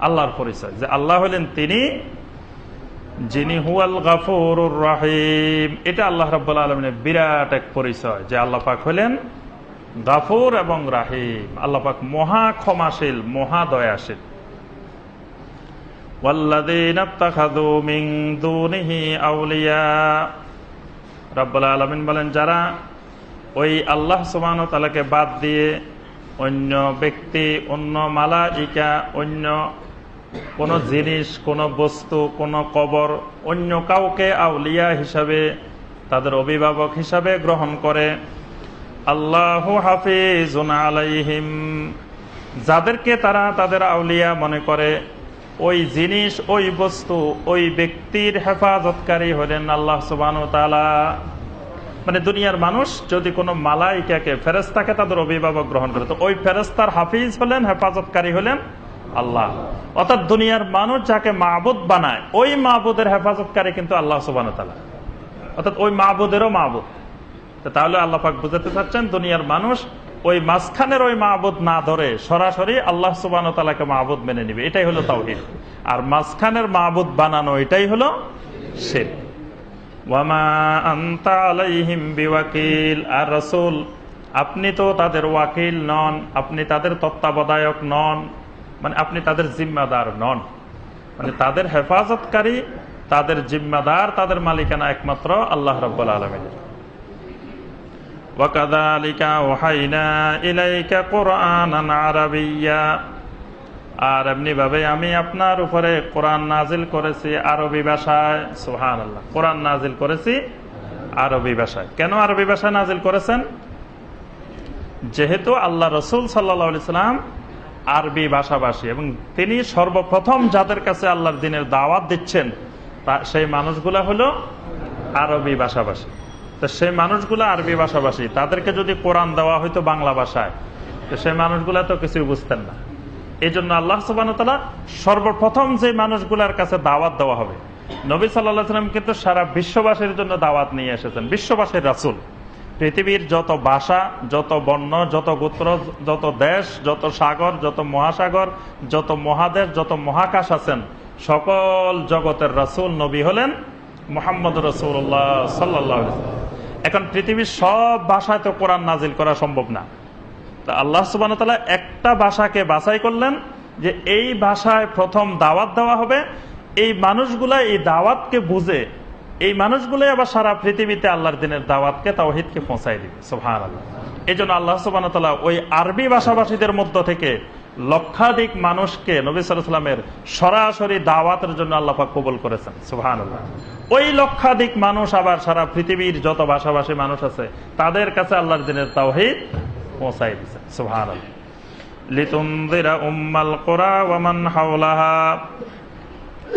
আল্লাহর পরিচয়। যে আল্লাহ হলেন তিনি, যিনি হুয়াল গাফুর রাহিম এটা আল্লাহ রব্বুল আলমিনের বিরাট এক পরিচয় যে আল্লাহ পাক হলেন গাফুর এবং রাহিম। আল্লাহ পাক মহা ক্ষমাশীল, মহা দয়াশীল। বলেন, যারা ওই আল্লাহ সুবাহ বাদ দিয়ে অন্য ব্যক্তি, অন্য মালা ইকা অন্য কোন জিনিস, কোন বস্তু, কোন কবর অন্য কাউকে আউলিয়া হিসাবে, তাদের অভিভাবক হিসাবে গ্রহণ করে। আল্লাহ হাফিজ আলাইহিম। যাদেরকে তারা তাদের আউলিয়া মনে করে, ওই জিনিস, ওই বস্তু, ওই ব্যক্তির হেফাজতকারী হলেন আল্লাহ সুবান তালা মানে দুনিয়ার মানুষ যদি কোনো মালাইকাকে ফেরেস্তাকে তাদের অভিভাবক গ্রহণ করে, তো ওই ফেরেস্তার হাফিজ হলেন, হেফাজতকারী হলেন আল্লাহ। অর্থাৎ দুনিয়ার মানুষ যাকে মাহবুদ বানায়, ওই মাহবুদের হেফাজতকারী কিন্তু আল্লাহ সুবান তালা অর্থাৎ ওই মাহবুদেরও মাহবুদ তাহলে আল্লাহ পাক বুঝাতে চাচ্ছেন, দুনিয়ার মানুষ ওই মাঝখানের ওই মাহবুদ না ধরে সরাসরি আল্লাহ সুবান তালাকে মাহবুদ মেনে নিবে। এটাই হলো তাওহিদ। আর মাঝখানের মাহবুদ বানানো, এটাই হলো শেখ আর রসুল আপনি তো তাদের ওয়াকিল নন আপনি তাদের তত্ত্বাবধায়ক নন মানে আপনি তাদের জিম্মাদার নন মানে তাদের হেফাজতকারী তাদের জিম্মাদার তাদের মালিকানা একমাত্র আল্লাহ রব্বুল আলমিনের وكذلك وحينا إليك قرآنا عربيا আর এমনি ভাবে আমি আপনার উপরে কোরআন নাজিল করেছি আরবি ভাষায়। সুহান আল্লাহ কোরআন নাজিল করেছি আরবি ভাষায়। কেন আরবি ভাষায় নাজিল করেছেন? যেহেতু আল্লাহ রসুল সাল্লাহাম আরবি ভাষাভাষী এবং তিনি সর্বপ্রথম যাদের কাছে আল্লাহর দিনের দাওয়াত দিচ্ছেন, তা সেই মানুষগুলা হলো আরবি ভাষাভাষী। তো সেই মানুষগুলো আরবি ভাষাভাষী। তাদেরকে যদি কোরআন দেওয়া হইতো বাংলা ভাষায়, তো সেই মানুষগুলা তো কিছু বুঝতেন না। এই জন্য আল্লাহ সুবাহতালা সর্বপ্রথম যে মানুষগুলার কাছে দাওয়াত দেওয়া হবে, নবী সাল্লাম কিন্তু সারা বিশ্ববাসীর জন্য দাওয়াত নিয়ে এসেছেন। বিশ্ববাসীর রাসুল। পৃথিবীর যত ভাষা, যত বর্ণ, যত গোত্র, যত দেশ, যত সাগর, যত মহাসাগর, যত মহাদেশ, যত মহাকাশ আছেন, সকল জগতের রাসুল নবী হলেন মোহাম্মদ রসুল্লাহ সাল্লাহ এখন পৃথিবীর সব ভাষায় তো কোরআন নাজিল করা সম্ভব না। আল্লাহ সুবান একটা ভাষাকে বাছাই করলেন যে এই ভাষায় প্রথম দাওয়াত দেওয়া হবে। এই মানুষগুলা এই দাওয়াতকে বুঝে, এই মানুষগুলোই আবার সারা পৃথিবীতে আল্লাহর দিনের দাওয়াতকে, তাওহিদকে পৌঁছাই দিবে। সোহান আল্লাহ এই জন্য আল্লাহ সুবান ওই আরবি ভাষাভাষীদের মধ্য থেকে লক্ষাধিক মানুষকে নবী সালামের সরাসরি দাওয়াতের জন্য আল্লাহ কবুল করেছেন। সুহান আল্লাহ ওই লক্ষাধিক মানুষ আবার সারা পৃথিবীর যত ভাষাভাষী মানুষ আছে, তাদের কাছে আল্লাহর দিনের তাওহিদ পৌঁছাই দিচ্ছে সুহান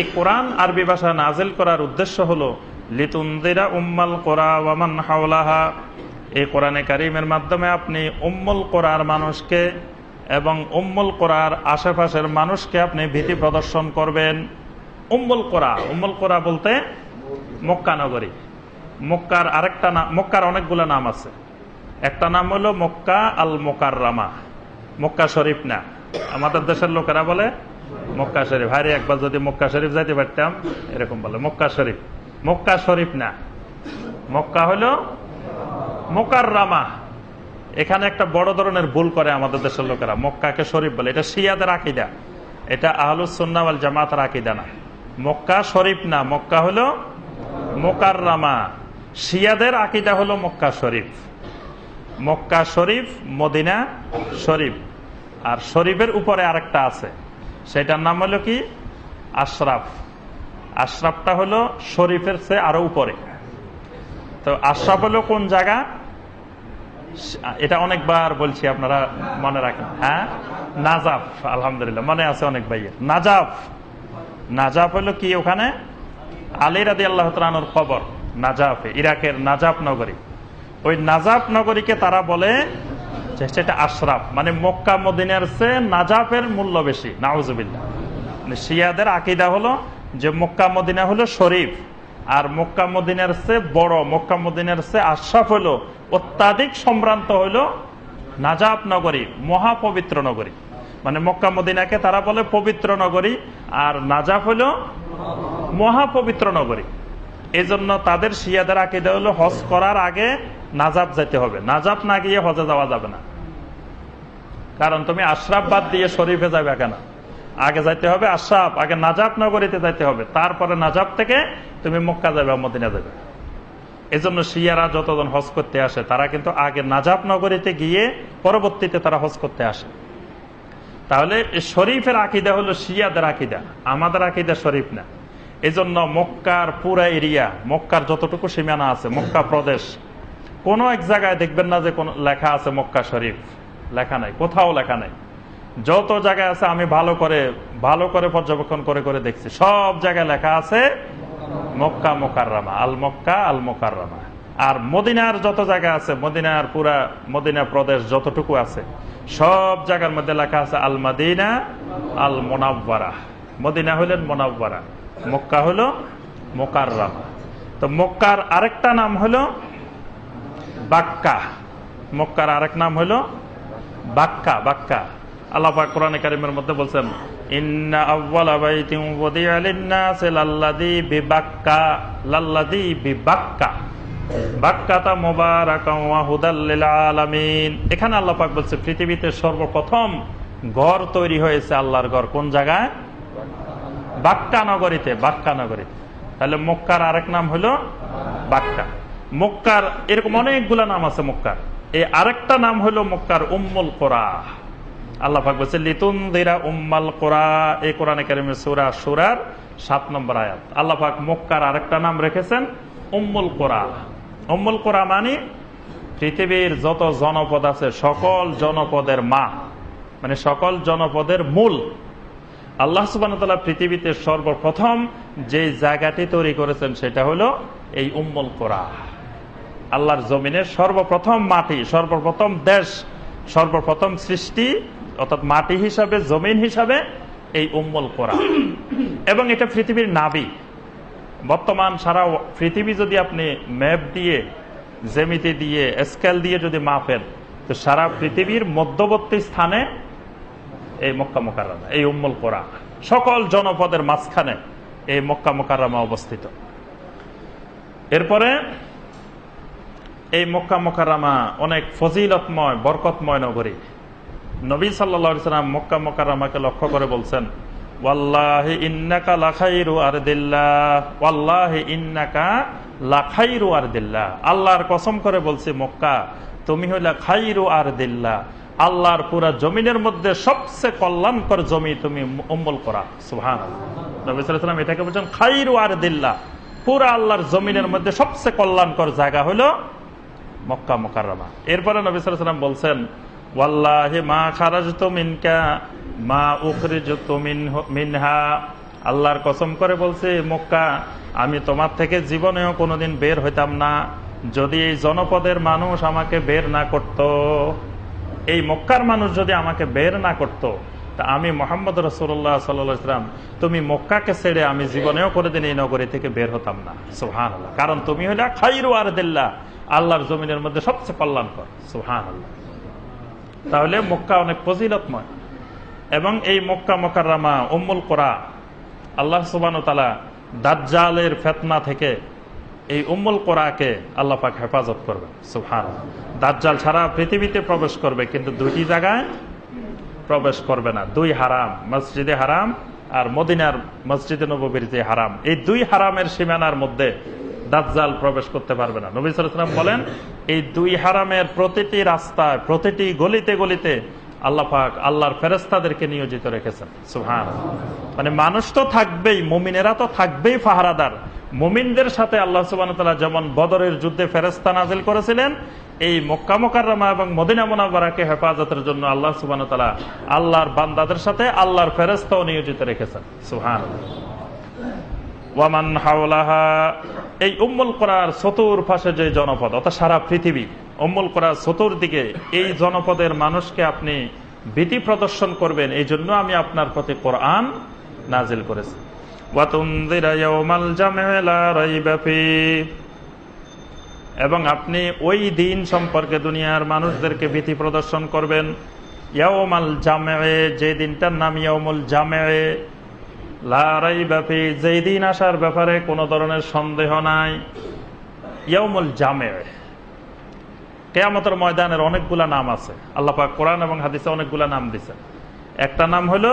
এই কোরআন আরবি ভাষা করার উদ্দেশ্য উম্মাল কোরা ওয়ামান হাওলাহা। এই কারিমের মাধ্যমে আপনি উম্মুল কোরআর মানুষকে এবং উম্মুল কোরআর আশেপাশের মানুষকে আপনি ভীতি প্রদর্শন করবেন। উম্মুল কোরা উম্মুল কোরা বলতে মক্কা নগরী। মক্কার আরেকটা নাম মক্কার অনেকগুলো নাম আছে। একটা নাম হলো মক্কা আল মোকার রামা মক্কা শরীফ না। আমাদের দেশের লোকেরা বলে মক্কা শরীফ। হারি একবার যদি মক্কা শরীফ যাইতে পারতাম, এরকম বলে। মক্কা শরীফ। মক্কা শরীফ না। মক্কা হলো মোকার রামা এখানে একটা বড় ধরনের ভুল করে আমাদের দেশের লোকেরা। মক্কাকে শরীফ বলে। এটা শিয়াদের আকিদা। এটা আহলুসন্নাওয়াল জামাতের আকিদা না। মক্কা শরীফ না। মক্কা হলো মোকার রামা শিয়াদের আকিদা হলো মক্কা শরীফ। মক্কা শরীফ, মদিনা শরীফ। আর শরীফের উপরে আরেকটা আছে। সেটার নাম হলো কি? আশরাফ। আশরাফটা হলো শরীফের চেয়ে আরও উপরে। তো আশরাফ হলো কোন জায়গা? এটা অনেকবার বলছি, আপনারা মনে রাখেন। হ্যাঁ? নাজাফ, আলহামদুলিল্লাহ, মনে আছে অনেক ভাইয়ের। নাজাফ। নাজাফ হলো কি ওখানে? আলী রাদি আল্লাহ খবর নাজাফে, ইরাকের নাজাফ নগরী। ওই নাজাফ নগরীকে তারা বলে সেটা আশরাফ। মানে মক্কা, মদিনার চেয়ে নাজাফের মূল্য বেশি। নাউজুবিল্লা মানে শিয়াদের আকিদা হলো যে মক্কা, মদিনা হলো শরীফ, আর মক্কা, মদিনার চেয়ে বড়, মক্কা, মদিনার চেয়ে আশরাফ হলো অত্যাধিক সম্ভ্রান্ত হলো নাজাব নগরী, মহাপবিত্র নগরী। মানে মক্কা, মদিনাকে তারা বলে পবিত্র নগরী, আর নাজাব হলো মহাপবিত্র নগরী। এই জন্য তাদের শিয়াদের আকিদা হলো হজ করার আগে নাজাব যেতে হবে। নাজাব না গিয়ে হজে যাওয়া যাবে না। কারণ তুমি আশরাফ বাদ দিয়ে শরীফে যাবে কেন? আগে যাইতে হবে আশরাফ, আগে নাজাব নগরীতে যাইতে হবে। তারপরে নাজাব থেকে তুমি মক্কা যাবে মদিনা যাবে এজন্য শিয়ারা যতজন হজ করতে আসে, তারা কিন্তু আগে নাজাব নগরীতে গিয়ে পরবর্তীতে তারা হজ করতে আসে। তাহলে শরীফের আকিদা হলো শিয়াদের আকিদা। আমাদের আকিদা শরীফ না। এজন্য মক্কার পুরা এরিয়া, মক্কার যতটুকু সীমানা আছে, মক্কা প্রদেশ, কোনো এক জায়গায় দেখবেন না যে কোন লেখা আছে মক্কা শরীফ। লেখা নাই, কোথাও লেখা নাই। যত জায়গায় আছে আমি ভালো করে ভালো করে পর্যবেক্ষণ করে করে দেখছি। সব জায়গায় লেখা আছে, মক্কা মোকাররামা, আল মক্কা আল মোকাররামা। আর মদিনার যত জায়গা আছে, মদিনার পুরা, মদিনা প্রদেশ যতটুকু আছে, সব জায়গার মধ্যে লেখা আছে, আল মাদিনা আল মোনাব্বারা মদিনা হলেন মোনাব্বারা মক্কা হলো মোকাররামা। তো মক্কার আরেকটা নাম হলো বাক্কা। মক্কার আরেক নাম হলো বাক্কা বাক্কা। আল্লাহ পাক কোরআন মধ্যে বলছেন, ইন্না এখানে আল্লাহ পাক বলছে, পৃথিবীতে সর্বপ্রথম ঘর তৈরি হয়েছে আল্লাহর ঘর। কোন জায়গায়? বাক্কা নগরীতে বাক্কা নগরীতে। তাহলে মক্কার আরেক নাম হলো বাক্কা। মক্কার এরকম অনেকগুলা নাম আছে মক্কার। এই আরেকটা নাম হলো মক্কার উম্মুল কোরা। আল্লাহ পাক বলছে লিতুন দিরা উম্মাল কোরা, এই কোরআনে কারিমের সুরা সুরার সাত নম্বর আয়াত। আল্লাহ পাক মক্কার আরেকটা নাম রেখেছেন, উম্মুল কোরা। উম্মুল কোরা মানে পৃথিবীর যত জনপদ আছে, সকল জনপদের মা। মানে সকল জনপদের মূল। আল্লাহ সুবান পৃথিবীতে সর্বপ্রথম যে জায়গাটি তৈরি করেছেন সেটা হলো এই উম্মুল কোরা আল্লাহর জমিনের সর্বপ্রথম মাটি, সর্বপ্রথম দেশ, সর্বপ্রথম সৃষ্টি, অর্থাৎ মাটি হিসাবে, জমিন হিসাবে এই উম্মল কোরা এবং এটা পৃথিবীর নাবি বর্তমান সারা পৃথিবী যদি আপনি ম্যাপ দিয়ে জেমিতে দিয়ে, স্কেল দিয়ে যদি মাপেন, তো সারা পৃথিবীর মধ্যবর্তী স্থানে এই মক্কা মোকাররামা, এই উম্মল কোরা সকল জনপদের মাঝখানে এই মক্কা মোকাররামা অবস্থিত। এরপরে এই মক্কা মোকাররামা অনেক ফজিলতময়, বরকতময় নগরী। নবী সাল্লাম মক্কা মোকাররামাকে লক্ষ্য করে বলছেন লাখাইরু ইন্নাকা লাখাইরু আরদিল্লাহ। আল্লাহর কসম করে বলছি, মক্কা, তুমি হইলা খাইরু আরদিল্লাহ। আল্লাহর পুরা জমিনের মধ্যে সবচেয়ে কল্যাণকর জমি তুমি অম্বল করা সুহান নবী সাল্লাম এটাকে বলছেন খাইরু আরদিল্লাহ। পুরা আল্লাহর জমিনের মধ্যে সবচেয়ে কল্যাণকর জায়গা হলো মক্কা মোকাররমা। এরপরে নবী সাল্লাম বলছেন, ওয়াল্লাহি মা খারাজতু মিনকা, মা উখরিজতু মিনহা। আল্লাহর কসম করে বলছে, মক্কা, আমি তোমার থেকে জীবনেও কোনোদিন বের হইতাম না। যদি এই জনপদের মানুষ আমাকে বের না করত এই মক্কার মানুষ যদি আমাকে বের না করত, তা আমি মোহাম্মদ রসুল্লাহ সাল্লাম, তুমি মক্কাকে ছেড়ে আমি জীবনেও করে দিন এই নগরী থেকে বের হতাম না। সুহান আল্লাহ কারণ তুমি হইলে খাইরু আর দিল্লা আল্লাহর জমিনের মধ্যে সবচেয়ে কল্যাণকর। সুহান আল্লাহ তাহলে মক্কা অনেক ফজিলতময়। এবং এই মক্কা মকাররামা, উম্মুল কোরা, আল্লাহ সুবান তালা দাজ্জালের ফেতনা থেকে এই উম্মুল কোরআকে আল্লাহ পাক হেফাজত করবে সুহান দাজ্জাল ছাড়া পৃথিবীতে প্রবেশ করবে, কিন্তু দুইটি জায়গায় প্রবেশ করবে না। দুই হারাম, মসজিদে হারাম আর মদিনার মসজিদে নবীর যে হারাম। এই দুই হারামের সীমানার মধ্যে দাজ্জাল প্রবেশ করতে পারবে না। নবী সালাম বলেন, এই দুই হারামের প্রতিটি রাস্তায়, প্রতিটি গলিতে গলিতে আল্লাহ পাক আল্লাহর ফেরেস্তাদেরকে নিয়োজিত রেখেছেন সুহান মানে মানুষ তো থাকবেই, মুমিনেরা তো থাকবেই ফাহারাদার। মুমিনদের সাথে আল্লাহ সুবান যেমন বদরের যুদ্ধে ফেরেস্তা নাজিল করেছিলেন, এই মক্কা মোকাররমা এবং মদিনা মোনাবারাকে হেফাজতের জন্য আল্লাহ সুবান আল্লাহর বান্দাদের সাথে আল্লাহর ফেরেস্তাও নিয়োজিত রেখেছেন। সুহান ওয়ামান হাওলাহা, এই উম্মুল করার চতুর পাশে যে জনপদ, অর্থাৎ সারা পৃথিবী, উম্মুল করার চতুর দিকে এই জনপদের মানুষকে আপনি ভীতি প্রদর্শন করবেন এই জন্য আমি আপনার প্রতি কোরআন নাজিল করেছি। এবং আপনি ওই দিন সম্পর্কে দুনিয়ার মানুষদেরকে ভীতি প্রদর্শন করবেন। ইয়াওমাল জামে যে দিনটার নাম ইয়ামুল জামে লারাই ব্যাপী যেই দিন আসার ব্যাপারে কোনো ধরনের সন্দেহ নাই। ইয়ামুল জামে কেয়ামতের ময়দানের অনেকগুলা নাম আছে। আল্লাপাক কোরআন এবং হাদিসে অনেকগুলা নাম দিছে একটা নাম হলো